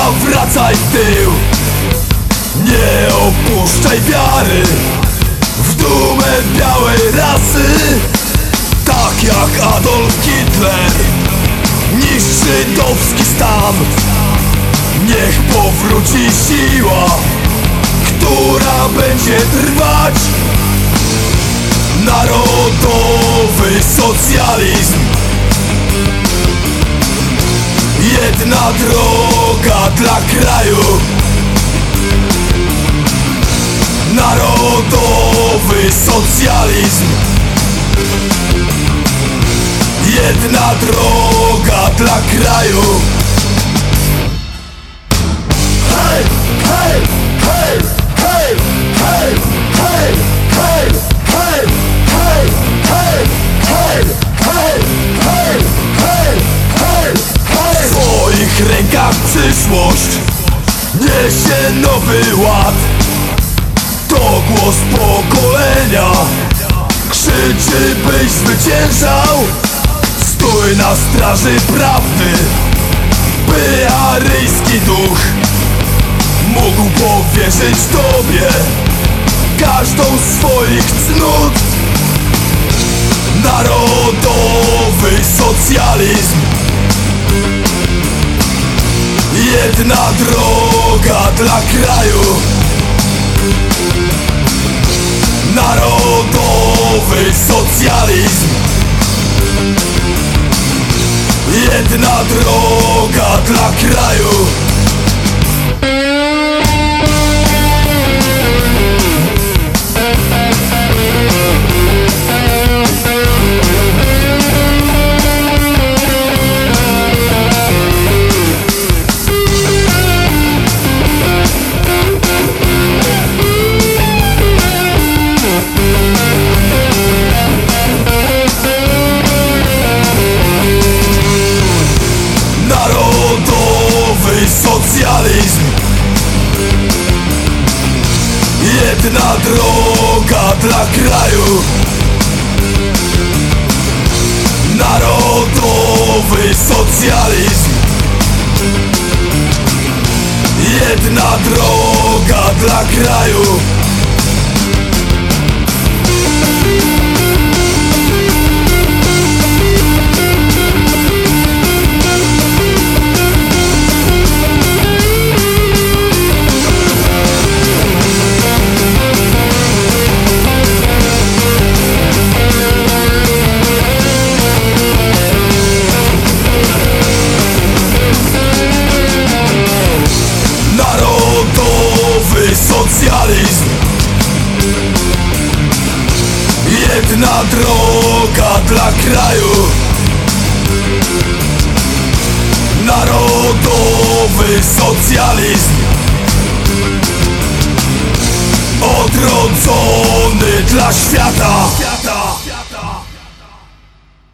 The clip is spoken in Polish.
zawracaj tył Nie opuszczaj wiary. W dumę białej rasy Tak jak Adolf Hitler. Niszczy żydowski stan. Niech powróci siła Która będzie trwać. Narodowy socjalizm. Jedna droga droga dla kraju Narodowy socjalizm Jedna droga dla kraju Hej, hej, hej, hej, hej, hej, hej, hej, hej, hej, hej, hej, przyszłość. Niesie nowy ład. To głos pokolenia. Krzyczy byś zwyciężał. Stój na straży prawdy. By aryjski duch Mógł powierzyć Tobie Każdą swoich cnót. Narodowy socjalizm. Jedna droga dla kraju. Narodowy socjalizm. Jedna droga dla kraju. Jedna droga dla kraju. Narodowy socjalizm. Jedna droga dla kraju. jedna droga dla kraju. Narodowy socjalizm. Odrodzony dla świata.